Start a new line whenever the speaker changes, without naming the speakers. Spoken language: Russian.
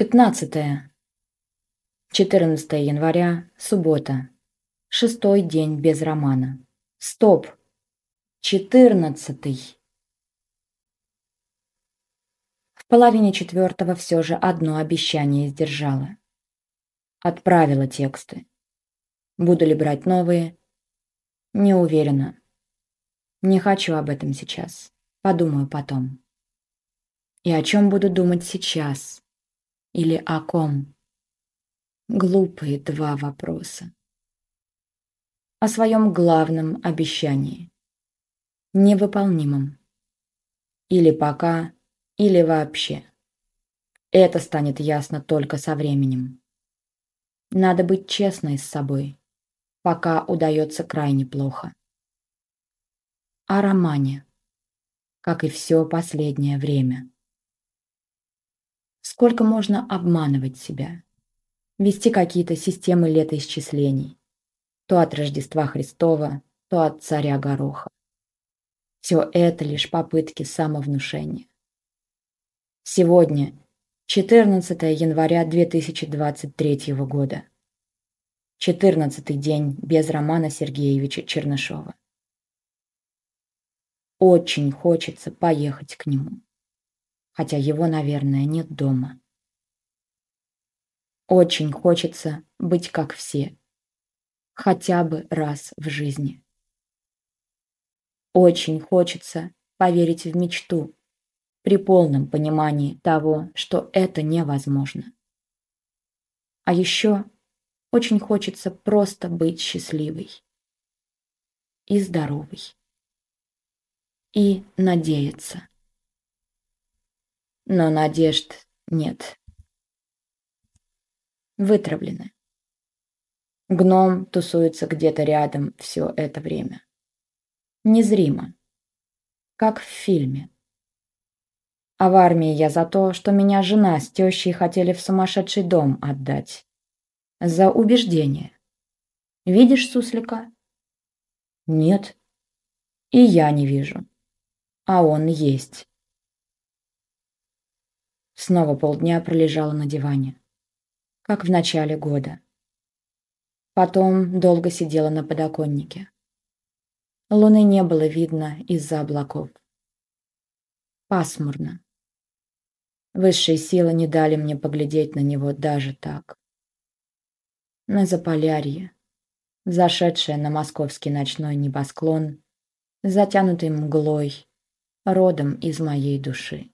15. 14 января, суббота. Шестой день без романа. Стоп! Четырнадцатый. В половине четвертого все же одно обещание сдержала. Отправила тексты. Буду ли брать новые? Не уверена. Не хочу об этом сейчас. Подумаю потом. И о чем буду думать сейчас? Или о ком? Глупые два вопроса. О своем главном обещании. Невыполнимом. Или пока, или вообще. Это станет ясно только со временем. Надо быть честной с собой, пока удается крайне плохо. О романе, как и все последнее время. Сколько можно обманывать себя? Вести какие-то системы летоисчислений. То от Рождества Христова, то от царя Гороха. Все это лишь попытки самовнушения. Сегодня 14 января 2023 года. 14 день без Романа Сергеевича Чернышова. Очень хочется поехать к нему хотя его, наверное, нет дома. Очень хочется быть как все, хотя бы раз в жизни. Очень хочется поверить в мечту при полном понимании того, что это невозможно. А еще очень хочется просто быть счастливой и здоровой и надеяться но надежд нет. Вытравлены. Гном тусуется где-то рядом все это время. Незримо. Как в фильме. А в армии я за то, что меня жена с тещей хотели в сумасшедший дом отдать. За убеждение. Видишь суслика? Нет. И я не вижу. А он есть. Снова полдня пролежала на диване. Как в начале года. Потом долго сидела на подоконнике. Луны не было видно из-за облаков. Пасмурно. Высшие силы не дали мне поглядеть на него даже так. На Заполярье, зашедшее на московский ночной небосклон, затянутый мглой, родом из моей души.